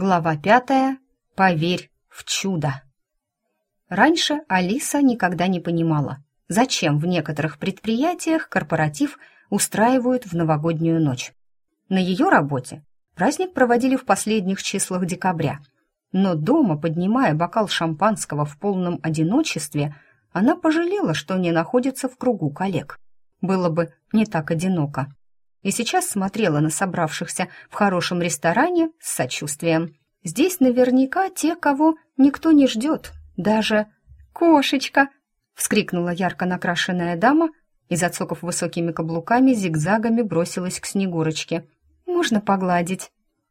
Глава пятая. Поверь в чудо. Раньше Алиса никогда не понимала, зачем в некоторых предприятиях корпоратив устраивают в новогоднюю ночь. На ее работе праздник проводили в последних числах декабря. Но дома, поднимая бокал шампанского в полном одиночестве, она пожалела, что не находится в кругу коллег. Было бы не так одиноко и сейчас смотрела на собравшихся в хорошем ресторане с сочувствием. Здесь наверняка те, кого никто не ждет, даже кошечка, вскрикнула ярко накрашенная дама и зацокав высокими каблуками зигзагами бросилась к Снегурочке. Можно погладить,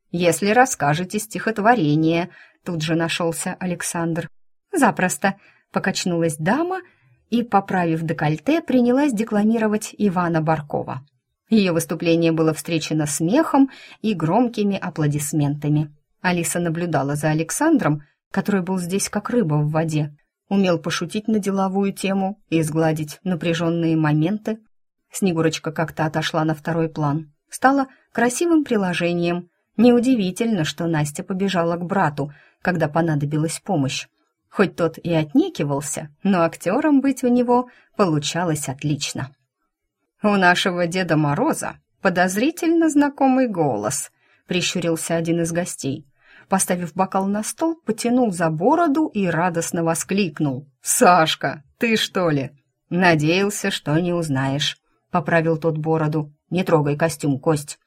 если расскажете стихотворение. Тут же нашелся Александр. Запросто, покачнулась дама и, поправив декольте, принялась декламировать Ивана Баркова. Ее выступление было встречено смехом и громкими аплодисментами. Алиса наблюдала за Александром, который был здесь как рыба в воде, умел пошутить на деловую тему и сгладить напряженные моменты. Снегурочка как-то отошла на второй план, стала красивым приложением. Неудивительно, что Настя побежала к брату, когда понадобилась помощь. Хоть тот и отнекивался, но актером быть у него получалось отлично. «У нашего Деда Мороза подозрительно знакомый голос», — прищурился один из гостей. Поставив бокал на стол, потянул за бороду и радостно воскликнул. «Сашка, ты что ли?» «Надеялся, что не узнаешь», — поправил тот бороду. «Не трогай костюм, Кость».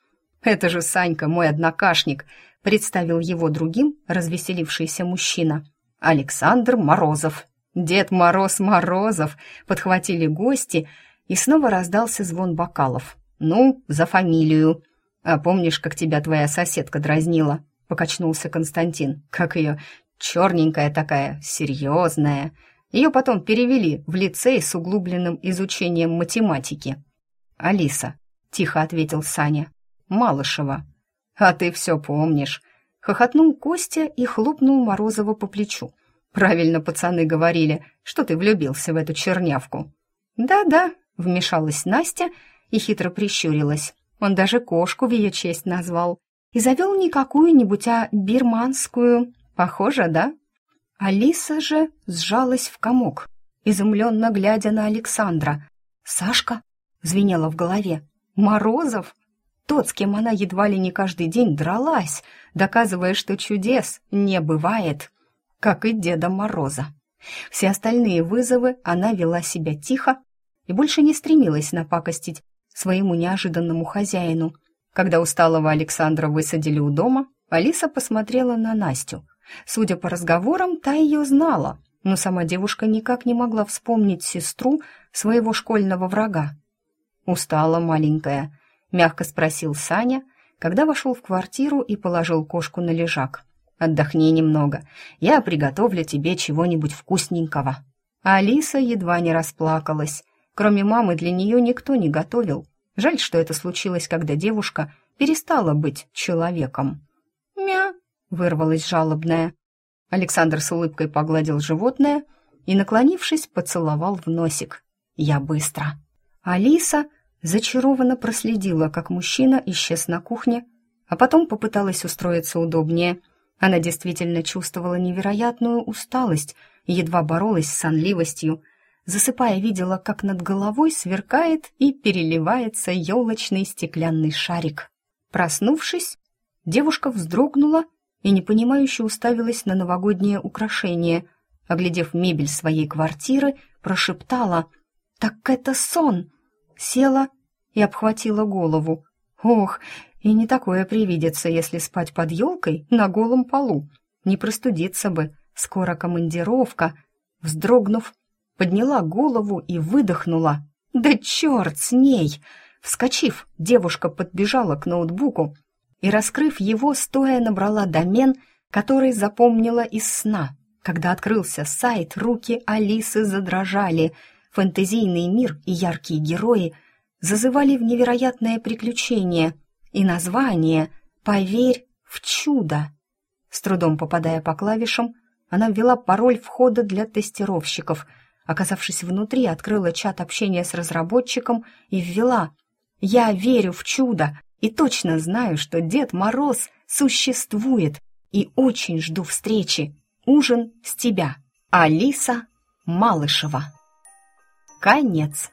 «Это же Санька, мой однокашник», — представил его другим развеселившийся мужчина. «Александр Морозов». «Дед Мороз Морозов», — подхватили гости — и снова раздался звон бокалов. «Ну, за фамилию!» «А помнишь, как тебя твоя соседка дразнила?» — покачнулся Константин. «Как ее? Черненькая такая, серьезная. Ее потом перевели в лицей с углубленным изучением математики». «Алиса», — тихо ответил Саня. «Малышева». «А ты все помнишь», — хохотнул Костя и хлопнул Морозова по плечу. «Правильно пацаны говорили, что ты влюбился в эту чернявку». «Да-да», Вмешалась Настя и хитро прищурилась. Он даже кошку в ее честь назвал. И завел не какую-нибудь, а бирманскую. Похоже, да? Алиса же сжалась в комок, изумленно глядя на Александра. «Сашка?» — звенело в голове. «Морозов?» Тот, с кем она едва ли не каждый день дралась, доказывая, что чудес не бывает, как и Деда Мороза. Все остальные вызовы она вела себя тихо и больше не стремилась напакостить своему неожиданному хозяину. Когда усталого Александра высадили у дома, Алиса посмотрела на Настю. Судя по разговорам, та ее знала, но сама девушка никак не могла вспомнить сестру своего школьного врага. «Устала маленькая», — мягко спросил Саня, когда вошел в квартиру и положил кошку на лежак. «Отдохни немного, я приготовлю тебе чего-нибудь вкусненького». Алиса едва не расплакалась. Кроме мамы для нее никто не готовил. Жаль, что это случилось, когда девушка перестала быть человеком. «Мя!» — вырвалась жалобная. Александр с улыбкой погладил животное и, наклонившись, поцеловал в носик. «Я быстро!» Алиса зачарованно проследила, как мужчина исчез на кухне, а потом попыталась устроиться удобнее. Она действительно чувствовала невероятную усталость, едва боролась с сонливостью, Засыпая, видела, как над головой сверкает и переливается елочный стеклянный шарик. Проснувшись, девушка вздрогнула и непонимающе уставилась на новогоднее украшение. Оглядев мебель своей квартиры, прошептала «Так это сон!» Села и обхватила голову. «Ох, и не такое привидится, если спать под елкой на голом полу. Не простудиться бы, скоро командировка». Вздрогнув, подняла голову и выдохнула. «Да черт с ней!» Вскочив, девушка подбежала к ноутбуку и, раскрыв его, стоя набрала домен, который запомнила из сна. Когда открылся сайт, руки Алисы задрожали. Фэнтезийный мир и яркие герои зазывали в невероятное приключение. И название «Поверь в чудо». С трудом попадая по клавишам, она ввела пароль входа для тестировщиков — Оказавшись внутри, открыла чат общения с разработчиком и ввела «Я верю в чудо и точно знаю, что Дед Мороз существует и очень жду встречи. Ужин с тебя, Алиса Малышева». Конец.